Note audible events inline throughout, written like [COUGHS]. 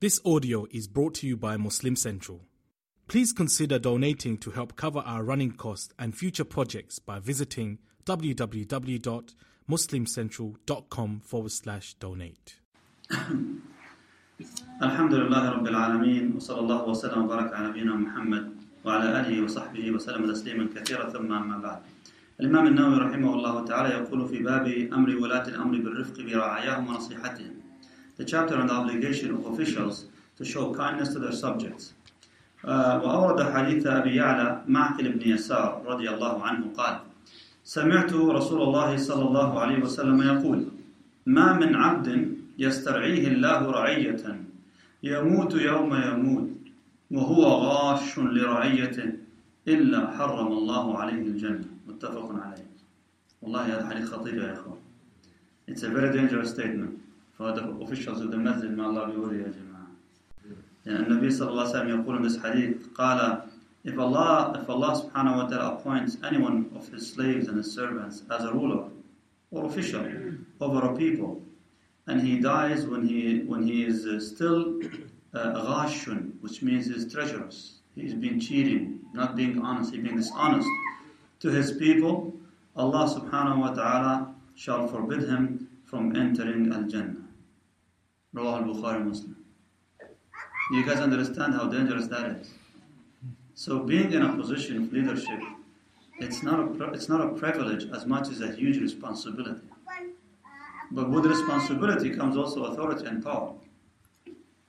This audio is brought to you by Muslim Central. Please consider donating to help cover our running costs and future projects by visiting www.muslimcentral.com forward slash donate. الحمد لله رب العالمين وصلى الله وسلم وبارك على نبينا محمد وعلى آله وصحبه وسلم تسليما كثيرا ثم أما بعد الإمام النووي رحمه الله تعالى يقول في باب أمر ولاة الأمر بالرفق برعاياهم ونصيحتهم The chapter on the obligation of officials to show kindness to their subjects آه، وأورد حديث أبي يعلى معقل بن يسار رضي الله عنه قال سمعت رسول الله صلى الله عليه وسلم يقول ما من عبد يسترعيه الله رعية يموت يوم يموت وهو غاش لرعيته إلا حرم الله عليه الجنة متفق عليه والله هذا حديث خطير يا إخوان It's a very dangerous statement for the officials of the masjid may Allah be with you يا جماعة يعني النبي صلى الله عليه وسلم يقول in this hadith قال if Allah if Allah subhanahu wa ta'ala appoints anyone of his slaves and his servants as a ruler or official over a people and he dies when he when he is uh, still uh, ghashun, which means he's treacherous. He's been cheating, not being honest, he's being dishonest to his people. Allah subhanahu wa ta'ala shall forbid him from entering Al Jannah. Rawah al Bukhari Muslim. You guys understand how dangerous that is? So being in a position of leadership, it's not a, it's not a privilege as much as a huge responsibility. But with responsibility comes also authority and power.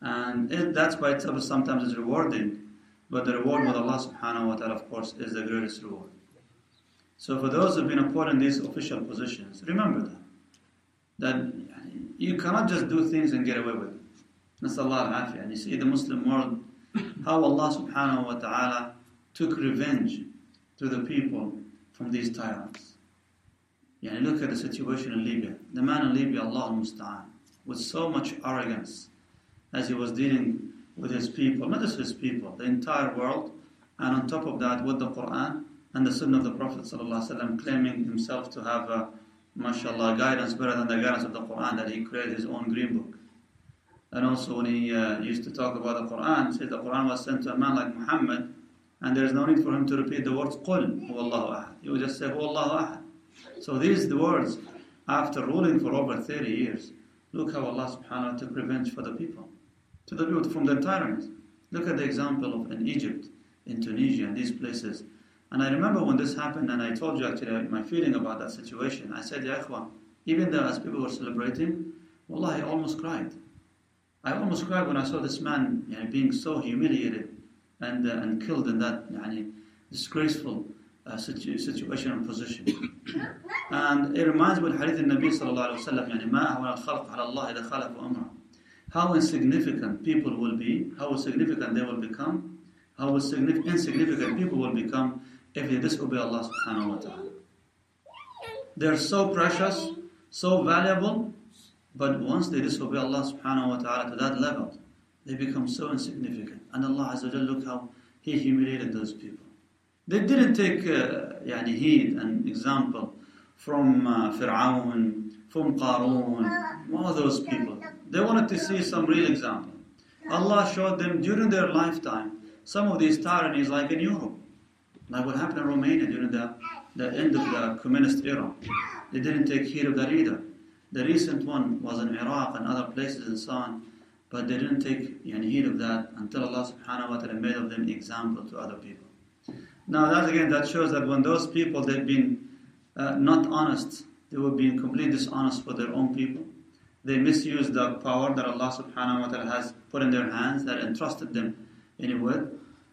And it, that's by itself sometimes is rewarding, but the reward with Allah subhanahu wa ta'ala, of course, is the greatest reward. So for those who've been appointed in these official positions, remember that. That you cannot just do things and get away with it. Nasallah al And you see the Muslim world, how Allah subhanahu wa ta'ala took revenge to the people from these tyrants. Yani look at the situation in Libya. The man in Libya, Allah Musta'an, with so much arrogance as he was dealing with his people, not just his people, the entire world, and on top of that with the Quran and the Sunnah of the Prophet ﷺ, claiming himself to have a, mashallah, guidance better than the guidance of the Quran that he created his own green book. And also when he uh, used to talk about the Quran, said the Quran was sent to a man like Muhammad, and there is no need for him to repeat the words Qul, Allahu Ahad. He would just say Allahu Ahad. So these the words, after ruling for over 30 years, look how Allah subhanahu wa ta'ala took revenge for the people, to the people from their tyrants. Look at the example of in Egypt, in Tunisia, and these places and I remember when this happened, and I told you actually my feeling about that situation. I said, Ya Ikhwan, even though as people were celebrating, Wallah, I almost cried. I almost cried when I saw this man you know, being so humiliated and, uh, and killed in that you know, disgraceful uh, situ situation and position. [COUGHS] and it reminds me of Hadith Nabi sallallahu alayhi wa how insignificant people will be, how insignificant they will become, how insignificant people will become if they disobey Allah subhanahu wa ta'ala. They're so precious, so valuable, but once they disobey Allah subhanahu wa ta'ala to that level, they become so insignificant. And Allah Azza wa look how He humiliated those people. They didn't take uh, yani heed an example from uh, Fir'aun, from Qarun, all those people. They wanted to see some real example. Allah showed them during their lifetime some of these tyrannies like in Europe. Like what happened in Romania during the, the end of the communist era. They didn't take heed of that either. The recent one was in Iraq and other places and so on, but they didn't take yani, heed of that until Allah subhanahu wa ta'ala made of them example to other people. Now that again, that shows that when those people they've been uh, not honest, they were being completely dishonest for their own people. They misused the power that Allah subhanahu wa ta'ala has put in their hands, that entrusted them anyway.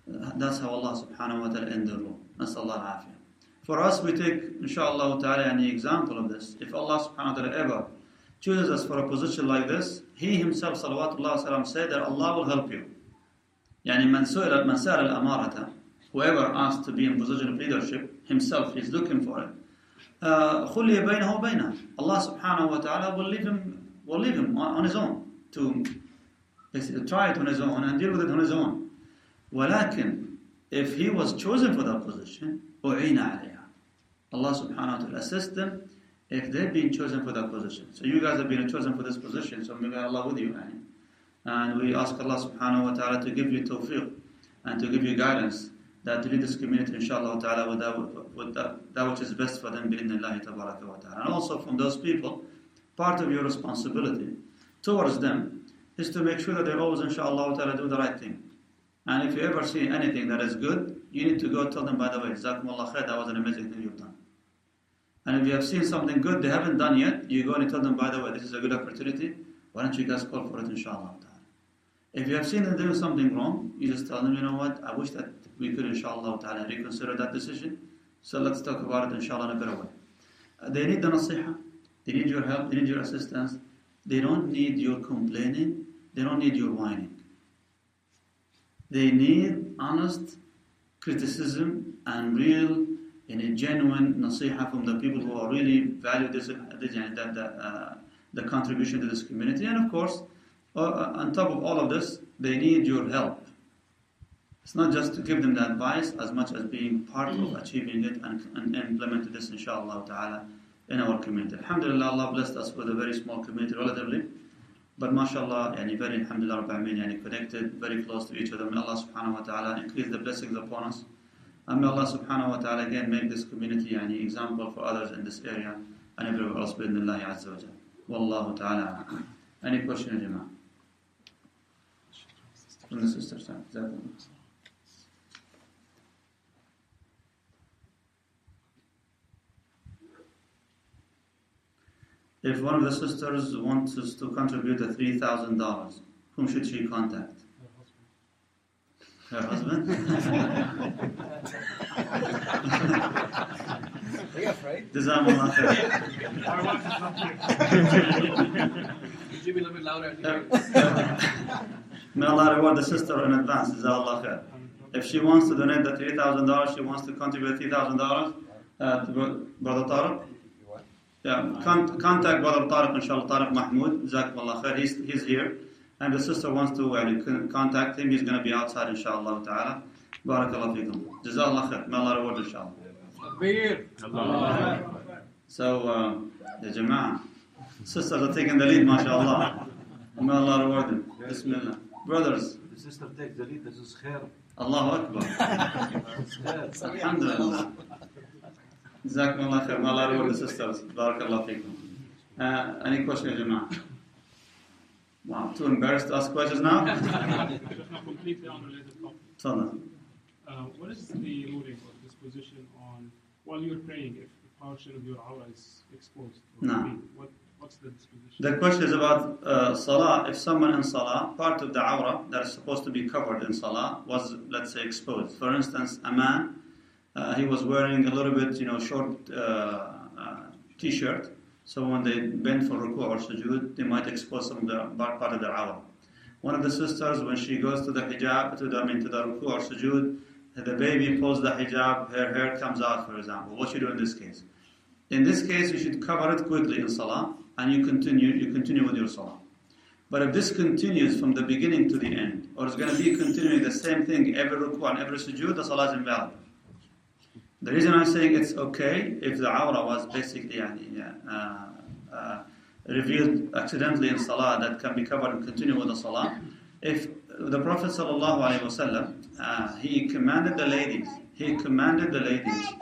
That's how Allah subhanahu wa ta'ala end the rule. That's Allah afiyah. For us, we take, inshaAllah ta'ala, any example of this. If Allah subhanahu wa ta'ala ever chooses us for a position like this, He Himself, salawatullah salam, said that Allah will help you. Yani, man su'ila man al-amarata, whoever asks to be in position of leadership, himself is looking for it. Uh, Allah subhanahu wa ta'ala will leave him, will leave him on his own to try it on his own and deal with it on his own. ولكن if he was chosen for that position أعين عليها Allah subhanahu wa ta'ala assist them if they've been chosen for that position so you guys have been chosen for this position so may Allah with you يعني. And we ask Allah subhanahu wa ta'ala to give you tawfiq and to give you guidance that to lead this community, inshallah ta'ala, with that, with that, that which is best for them, bi'idhnillahi tabaraka wa ta'ala. And also from those people, part of your responsibility towards them is to make sure that they always, inshallah ta'ala, do the right thing. And if you ever see anything that is good, you need to go tell them, by the way, Jazakumullah khair, that was an amazing thing you've done. And if you have seen something good they haven't done yet, you go and tell them, by the way, this is a good opportunity. Why don't you guys call for it, inshallah. If you have seen them doing something wrong, you just tell them, you know what, I wish that we could, inshallah ta'ala, reconsider that decision. So let's talk about it, inshallah, in a better way. Uh, they need the nasiha. They need your help. They need your assistance. They don't need your complaining. They don't need your whining. They need honest criticism and real and a genuine nasiha from the people who are really value this, the, the, uh, the contribution to this community. And of course, uh, on top of all of this, they need your help. It's not just to give them the advice as much as being part of achieving it and, and implementing this, inshallah ta'ala, in our community. Alhamdulillah, Allah blessed us with a very small community relatively. But mashallah, yani very alhamdulillah, yani connected, very close to each other. May Allah subhanahu wa ta'ala increase the blessings upon us. And may Allah subhanahu wa ta'ala again make this community yani example for others in this area and everywhere else bi Allah azza wa jal. Wallahu ta'ala. Any question, Jama'ah? From the sister side. If one of the sisters wants us to contribute a $3,000, whom should she contact? Her husband? Are you afraid? Jazakallah khair. Could you be a little bit louder? May Allah reward the sister in advance. Jazakallah khair. If she wants to donate the $3,000, she wants to contribute $3,000 uh, to Brother Tariq. Yeah, con- contact Brother Tariq, inshallah, Tariq Mahmoud. Jazakallah khair. He's, he's here. And the sister wants to uh, contact him. He's going to be outside, inshallah ta'ala. Barakallah fikum. Jazakallah khair. May Allah reward, inshallah. So, uh, the Jama'ah, sisters are taking the lead, mashallah. May Allah reward them. Bismillah. Brothers, The sister takes the lead, this is khair. Allahu Akbar. [LAUGHS] Alhamdulillah. Jazakumullah khair. May Allah reward the sisters. Barakallah fikum. Uh, any question, ya Jama'ah? Wow, too embarrassed to ask questions now? [LAUGHS] completely unrelated topic. Uh, what is the ruling or disposition on while you're praying if a portion of your awrah is exposed? or No. What, what's the disposition? The question is about uh, salah. If someone in salah, part of the awrah that is supposed to be covered in salah was, let's say, exposed. For instance, a man, uh, he was wearing a little bit, you know, short uh, uh, t-shirt. So when they bend for ruku or sujood, they might expose some of the part part of the awrah. One of the sisters, when she goes to the hijab, to the, I mean, to the ruku or sujood, the baby pulls the hijab, her hair comes out, for example. What should you do in this case? In this case, you should cover it quickly in salah, and you continue, you continue with your salah. But if this continues from the beginning to the end, or it's going to be continuing the same thing every ruku and every sujood, the salah is invalid. The reason I'm saying it's okay if the aura was basically يعني, uh, uh, revealed accidentally in salah that can be covered and continue with the salah. If the Prophet sallallahu uh, he commanded the ladies, he commanded the ladies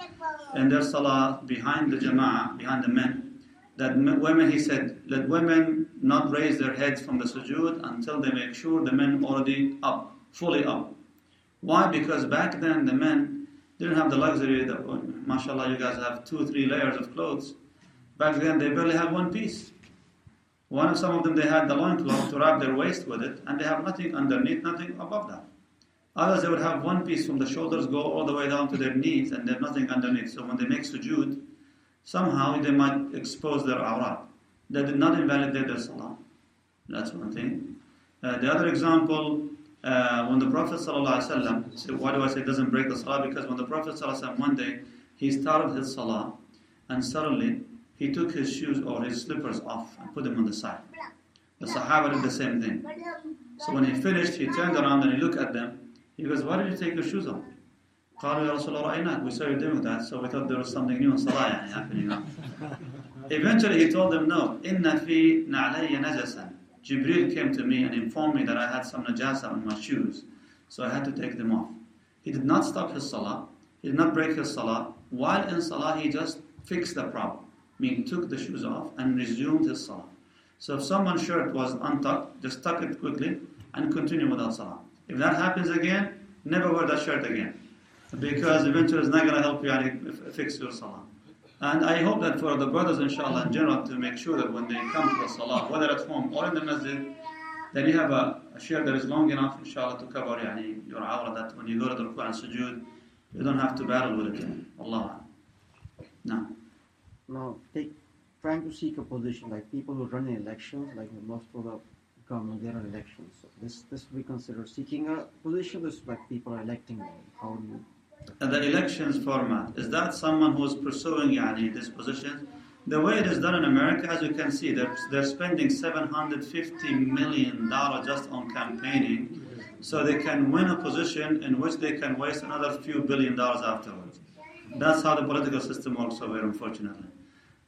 in their salah behind the jama'ah, behind the men, that m- women, he said, let women not raise their heads from the sujood until they make sure the men already up, fully up. Why? Because back then the men didn't have the luxury that, oh, mashallah, you guys have two, three layers of clothes. Back then they barely had one piece. One of some of them they had the loincloth to wrap their waist with it, and they have nothing underneath, nothing above that. Others they would have one piece from the shoulders go all the way down to their knees, and they have nothing underneath. So when they make sujood, somehow they might expose their awrat. That did not invalidate their salah. That's one thing. Uh, the other example, uh, when the Prophet ﷺ, so why do I say it doesn't break the salah? Because when the Prophet ﷺ one day, he started his salah, and suddenly he took his shoes or his slippers off and put them on the side. The Sahaba did the same thing. So when he finished, he turned around and he looked at them. He goes, Why did you take your shoes off? قالوا يا رسول الله رأيناك. We saw you doing that, so we thought there was something new in Salah يعني happening now. [LAUGHS] Eventually he told them, No, إن في نعلي نجسا Jibril came to me and informed me that I had some najasa on my shoes, so I had to take them off. He did not stop his salah, he did not break his salah. While in salah, he just fixed the problem, meaning took the shoes off and resumed his salah. So if someone's shirt was untucked, just tuck it quickly and continue without salah. If that happens again, never wear that shirt again. Because eventually it's not going to help you fix your salah. And I hope that for the brothers, inshallah, in general, to make sure that when they come to the salah, whether at home or in the masjid, then you have a, a shirt that is long enough, inshallah, to cover yani, your awrah, that when you go to the ruku and sujood, you don't have to battle with it. Allah. No. No, take trying to seek a position like people who run in elections, like most of the government, are elections. So this this we consider seeking a position. This like people are electing them. How do you? the elections format? Is that someone who is pursuing yani, this position? The way it is done in America, as you can see, they're, they're spending $750 million just on campaigning so they can win a position in which they can waste another few billion dollars afterwards. That's how the political system works over here, unfortunately.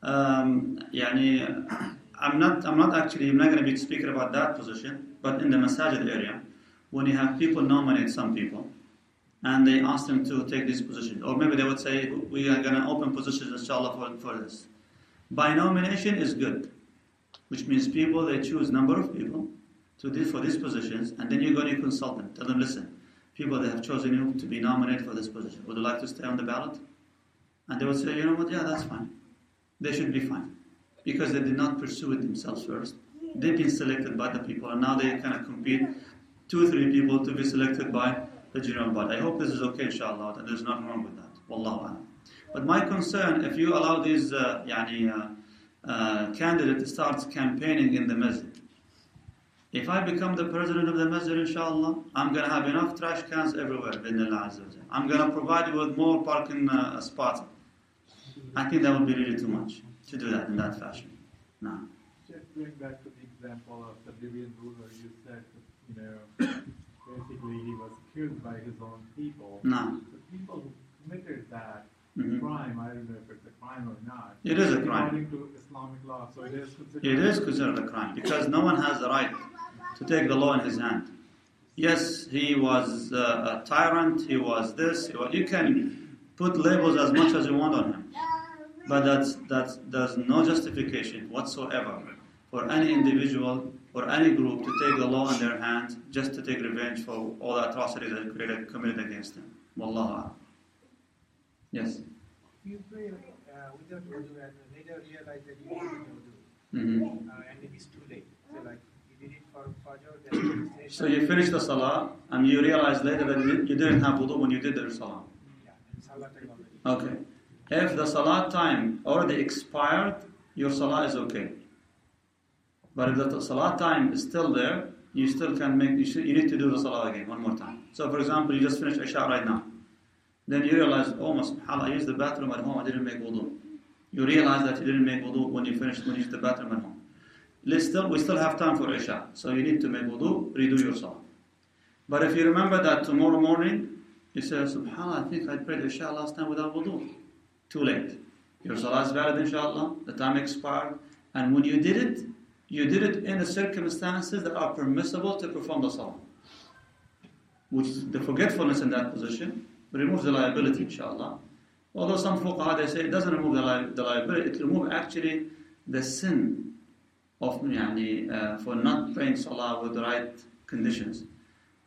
Um, yani, I'm not, I'm not actually, I'm not going to be speaking about that position, but in the Masjid area, when you have people nominate some people, and they ask them to take this position. Or maybe they would say, we are going to open positions, inshallah, for, for this. By nomination is good, which means people, they choose number of people to do for these positions, and then you go and you consult them. Tell them, listen, people that have chosen you to be nominated for this position, would you like to stay on the ballot? And they would say, you know what, yeah, that's fine. They should be fine. Because they did not pursue it themselves first. They've been selected by the people, and now they kind of compete, two or three people to be selected by the general body. I hope this is okay, inshallah, and there's nothing wrong with that. Wallahu a'lam. But my concern, if you allow these uh, yani, uh, uh, candidate to start campaigning in the masjid, if I become the president of the masjid, inshallah, I'm going to have enough trash cans everywhere. I'm going to provide you with more parking uh, spots. I think that would be really too much to do that in that fashion. No. Just going back to the example of the Libyan ruler, you said, you know, basically he was killed by his own people. No. The people who committed that Mhm. crime, I don't know if it's a crime or not. It is a crime. According to Islamic law, so it is considered. It is considered a crime because no one has the right to take the law in his hand. Yes, he was uh, a tyrant, he was this, he was, you can put labels as much as you want on him. But that's, that's, there's no justification whatsoever for any individual or any group to take the law in their hands just to take revenge for all the atrocities that created, committed against him. Wallahu a'lam. Yes. You pray uh, without wudu and later realize that you didn't wudu, hmm uh, and it is too late. So like you did it for Fajr, then So you finish the salah and you realize later that you you didn't have wudu when you did the salah. yeah, Salah time already. Okay. If the salah time already expired, your salah is okay. But if the salah time is still there, you still can make, you, should, you need to do the salah again one more time. So for example, you just finished Isha right now. Then you realize, oh, subhanAllah, I used the bathroom at home, I didn't make wudu. You realize that you didn't make wudu when you finished, when you used the bathroom at home. Let's still, we still have time for Isha. So you need to make wudu, redo your salah. But if you remember that tomorrow morning, you say, subhanAllah, I think I prayed Isha last time without wudu. Too late. Your salah is valid, inshallah. The time expired. And when you did it, you did it in the circumstances that are permissible to perform the salah. Which the forgetfulness in that position removes the liability, inshallah. Although some fuqaha they say it doesn't remove the, li- the liability, it removes actually the sin of yani, uh, for not praying salah with the right conditions.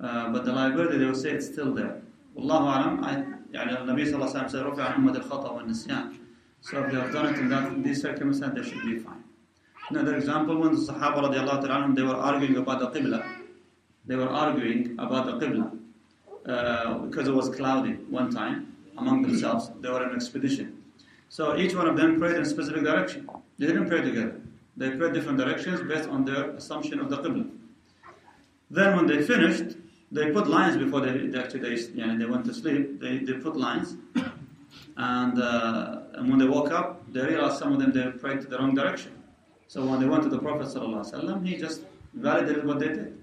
Uh, but the liability, they will say it's still there. Wallahu alam, I, يعني النبي صلى الله عليه وسلم said, رفع عن أمة الخطأ والنسيان. So if they have done it in, that, in these circumstances, they should be fine. Another example, when the Sahaba ta'ala they were arguing about the Qibla. They were arguing about the Qibla. Uh, because it was cloudy one time among themselves. They were in an expedition. So each one of them prayed in a specific direction. They didn't pray together. They prayed different directions based on their assumption of the Qibla. Then when they finished, they put lines before they, they actually they, they went to sleep. They, they put lines, and, uh, and when they woke up, they realized some of them they prayed to the wrong direction. So when they went to the Prophet ﷺ, he just validated what they did,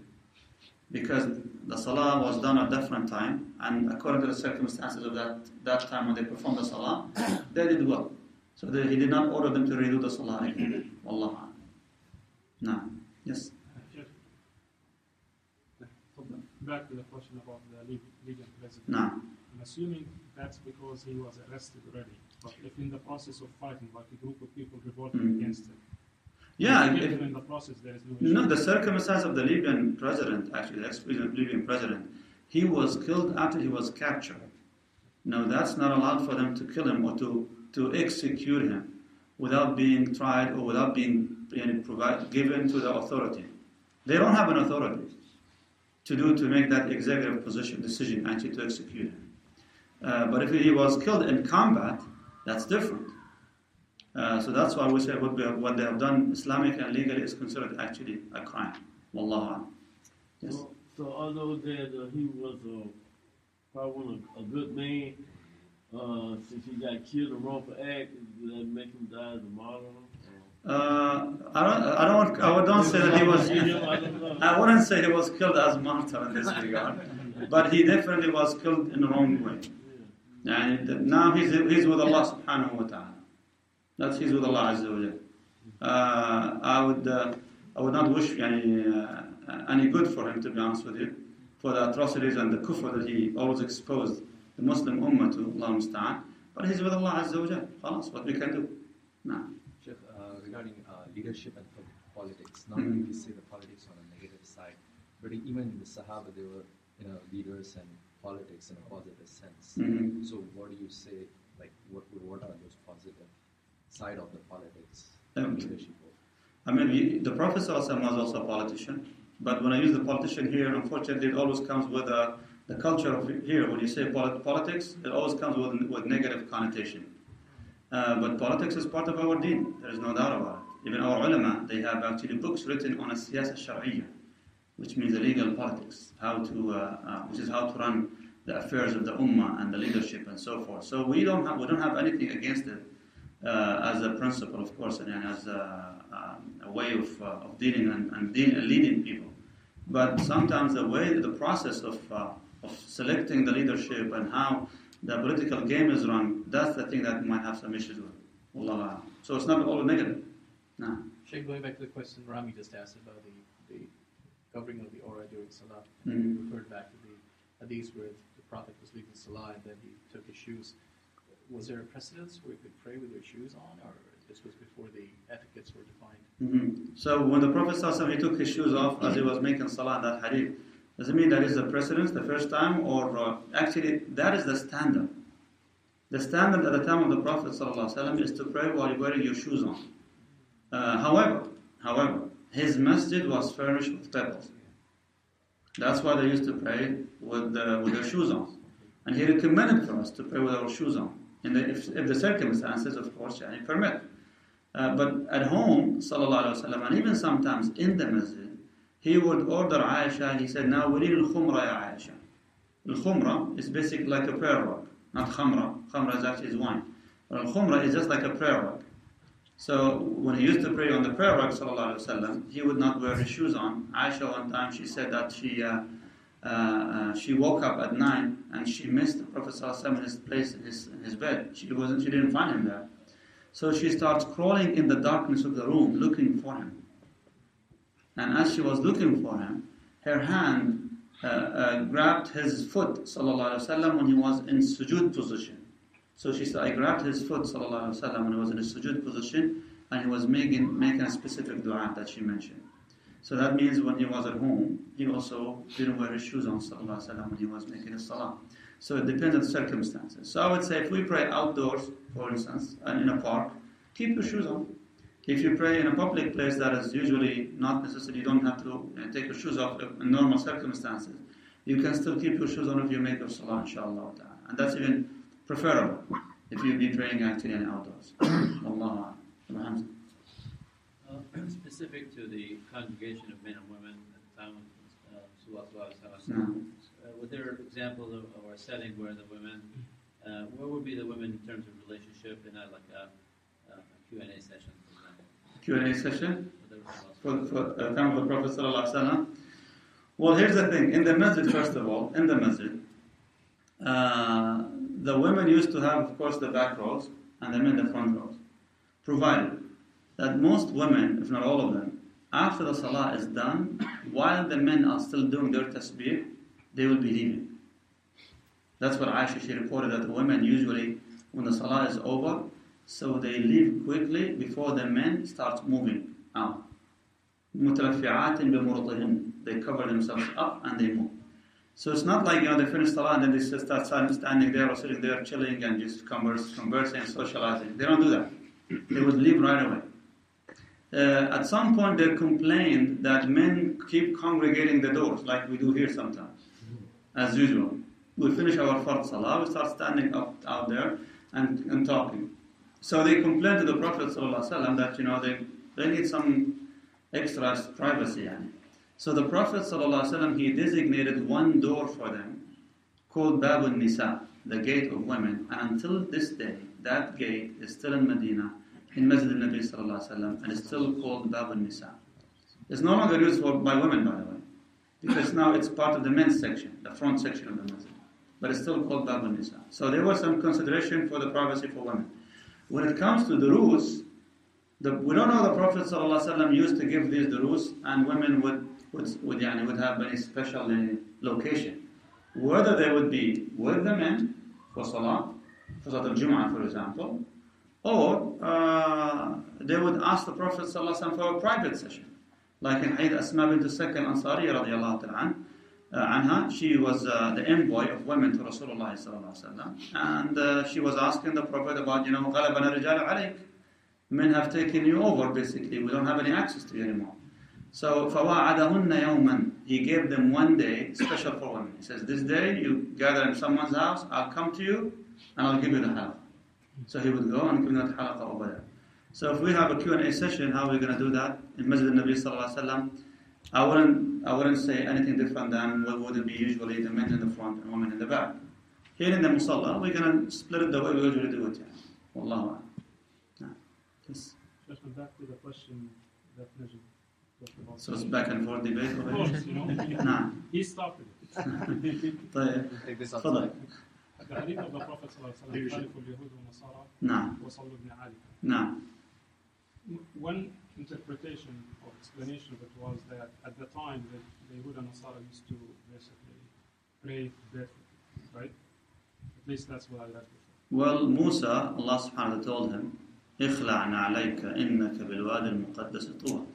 because the salah was done at different time, and according to the circumstances of that that time when they performed the salah, [COUGHS] they did well. So they, he did not order them to redo the salah again. [COUGHS] Wallah. No. Yes. Back to the question about the Lib- Libyan president. Now, I'm assuming that's because he was arrested already. But if in the process of fighting, like a group of people revolted Mm. against him, yeah, if the process there is no no, the circumstance of the Libyan president, actually, the ex-Libyan president, he was killed after he was captured. No, that's not allowed for them to kill him or to, to execute him without being tried or without being you know, provide, given to the authority. They don't have an authority to do to make that executive position decision actually to execute him. Uh, but if he was killed in combat, that's different. Uh, so that's why we say what, we have, what they have done Islamic and legally is considered actually a crime. Wallahu. Yes. So, so although that uh, he was uh, probably a, a good man, uh, since he got killed in wrongful act, did that make him die as a martyr? Uh, I don't. I don't. I don't say that he was. I. I wouldn't say he was killed as martyr in this regard, but he definitely was killed in the wrong way. And now he's he's with Allah Subhanahu wa Taala. That's his with Allah Azza wa uh, I would uh, I would not wish any uh, any good for him to be honest with you, for the atrocities and the kufr that he always exposed the Muslim Ummah to Allah Musta'an. But he's with Allah Azza wa Jal. what we can do. Nah. Sheikh, uh, regarding uh, leadership and politics, not mm. we see the politics on the negative side, but even in the Sahaba they were you know leaders and politics in a positive sense. Mm -hmm. So what do you say? Like what what are those positive? Side of the politics Um. I mean, the Prophet was also a politician, but when I use the politician here, unfortunately, it always comes with uh, the culture of here. When you say polit- politics, it always comes with, with negative connotation. Uh, but politics is part of our deen. There is no doubt about it. Even our ulama, they have actually books written on a siyasa shar'iyya, which means the legal politics, how to, uh, uh, which is how to run the affairs of the ummah and the leadership and so forth. So we don't have, we don't have anything against it as a principle, of course, and as a, um, a way of, uh, of dealing and, and dealing, leading people. But sometimes the way, the process of, uh, of selecting the leadership and how the political game is run, that's the thing that we might have some issues with. A'lam. So it's not all negative. No. Sheikh, going back to the question Rami just asked about the, the covering of the awrah during Salah, Mhm. you referred back to the hadith where the Prophet was leaving Salah and then he took his shoes. Was there a precedence where you could pray with your shoes on, or this was before the etiquettes were defined? Mhm. So when the Prophet ﷺ, he took his shoes off as he was making salah, that hadith, does it mean that is the precedence the first time, or uh, actually that is the standard? The standard at the time of the Prophet ﷺ is to pray while you're wearing your shoes on. Uh, however, however, his masjid was furnished with pebbles. That's why they used to pray with, with their shoes on. And he recommended for us to pray with our shoes on. The, if, if the circumstances, of course, yani, permit. Uh, but at home, sallallahu alaihi wasallam, and even sometimes in the masjid, he would order Aisha. and He said, "Now we need al-khumra, ya Aisha." Al-khumra is basically like a prayer rug, not khamra. Khamra is actually wine. But al-khumra is just like a prayer rug. So when he used to pray on the prayer rug, sallallahu alaihi wasallam, he would not wear his shoes on. Aisha one time she said that she uh, uh, uh, she woke up at nine and she missed the Prophet in his place in his, in his bed. She wasn't. She didn't find him there. So she starts crawling in the darkness of the room looking for him. And as she was looking for him, her hand uh, uh, grabbed his foot, sallallahu alaihi wasallam, when he was in sujood position. So she said, I grabbed his foot, sallallahu alaihi wasallam, when he was in a sujood position, and he was making making a specific dua that she mentioned. So that means when he was at home, he also didn't wear his shoes on, wasallam, when he was making his salah. So it depends on the circumstances. So I would say if we pray outdoors, for instance, and in a park, keep your shoes on. If you pray in a public place that is usually not necessary, you don't have to take your shoes off in normal circumstances. You can still keep your shoes on if you make your salah, inshallah. And that's even preferable if you be praying actually in outdoors. [COUGHS] Allah. Uh, specific to the congregation of men and women at the time of uh, Alaihi Wasallam, uh, were there examples of, or a setting where the women, uh, where would be the women in terms of relationship in a, like a, a Q&A session, for example? Q&A session for, for uh, time of the Prophet sallallahu alaihi wasallam. Well, here's the thing. In the masjid, first of all, in the masjid, uh, the women used to have, of course, the back rows and the men the front rows. Provided that most women, if not all of them, after the salah is done, while the men are still doing their tasbih, they will be leaving. That's what Aisha she reported that the women usually, when the salah is over, so they leave quickly before the men start moving out. متلفعات بمرطهن. They cover themselves up and they move. So it's not like you know they finish salah and then they just start standing there or sitting there chilling and just converse, conversing and socializing. They don't do that. They would leave right away. Uh, at some point they complained that men keep congregating the doors like we do here sometimes, as usual. We finish our fard salah, we start standing up out there and, and talking. So they complained to the Prophet ﷺ that you know they, they need some extra privacy. Yani. So the Prophet ﷺ, he designated one door for them called Babun Nisa, the gate of women. And until this day, that gate is still in Medina, in Masjid al-Nabi ﷺ, and it's still called Babun Nisa. It's no longer used for, by women, by the way, because now it's part of the men's section, the front section of the masjid. But it's still called Babun Nisa. So there was some consideration for the privacy for women. When it comes to the rules, the, we don't know the Prophet ﷺ used to give these durus and women would would, would, yani, would have any special uh, location. Whether they would be with the men for Salah, for Salat al-Jum'ah for example, or uh, they would ask the Prophet ﷺ for a private session. Like in Hadith Asma bint Sakan Ansari radiallahu ta'ala uh, anha, she was uh, the envoy of women to Rasulullah sallallahu and uh, she was asking the Prophet about, you know, غَلَبَنَا رِجَالَ عَلَيْكَ Men have taken you over, basically. We don't have any access to you anymore. So فَوَعَدَهُنَّ يَوْمًا He gave them one day special for women. He says, this day you gather in someone's house, I'll come to you and I'll give you the halaqah. So he would go and give them the halaqah over there. So if we have a Q&A session, how are we going to do that? In Masjid al-Nabi sallallahu alayhi wa I wouldn't, I wouldn't say anything different than what would be usually the men in the front and women in the back. Here in the Musalla, we're going to split it the way we usually do it. Yeah. Wallahu Yes. Just back to the question that Najib so it's back and forth debate over Of course, you know. [LAUGHS] نعم. He started [LAUGHS] it. طيب. تفضل. The hadith of the Prophet صلى الله عليه وسلم خالف اليهود والنصارى نعم. وصلوا ابن علي. نعم. One interpretation or explanation of it was that at the time the, the Yehud and Nasara used to basically pray barefoot, right? At least that's what I read before. Well, Musa, Allah subhanahu wa ta'ala told him, اخلع نعليك إنك بالوادي المقدس طوى.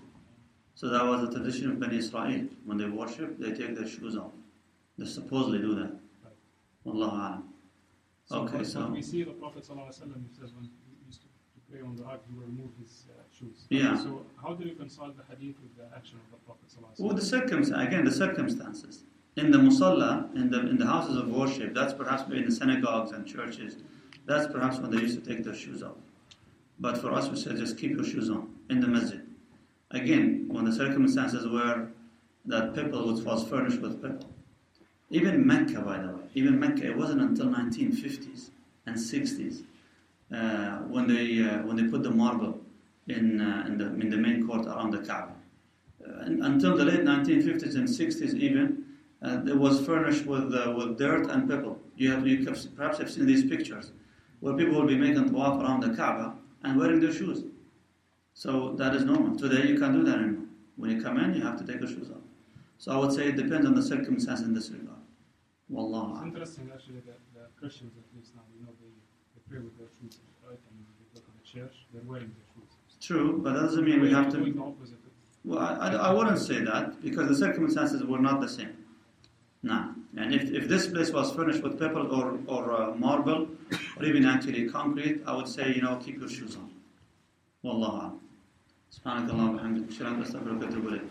So that was the tradition of Bani Israel. When they worship, they take their shoes off. They supposedly do that. Alam. So okay, so. we see the Prophet ﷺ, he says when he used to, pray on the ark, he would remove his uh, shoes. Yeah. So how do you reconcile the hadith with the action of the Prophet ﷺ? Well, the circumstances, again, the circumstances. In the musalla, in the, in the houses of worship, that's perhaps in the synagogues and churches, that's perhaps when they used to take their shoes off. But for us, we said just keep your shoes on in the masjid. Again, when the circumstances were that people would was furnished with people. Even Mecca, by the way, even Mecca, it wasn't until 1950s and 60s uh, when they uh, when they put the marble in uh, in the in the main court around the Kaaba. Uh, until the late 1950s and 60s, even uh, it was furnished with uh, with dirt and people. You have you perhaps have seen these pictures where people will be making tawaf around the Kaaba and wearing their shoes. So that is normal. Today you can't do that anymore. When you come in, you have to take your shoes off. So I would say it depends on the circumstance in this regard. Wallah. It's interesting actually that the Christians at least now, you know, they, they pray with their shoes, right? And they go to the church, they're wearing their shoes. True, but that doesn't mean we have to. Doing the opposite. Well, I, I, I wouldn't say that because the circumstances were not the same. Nah. And if, if this place was furnished with pebble or, or uh, marble or even actually concrete, I would say, you know, keep your shoes on. والله أعلم سبحانك اللهم وبحمدك اشهد ان لا اله الا انت استغفرك واتوب اليك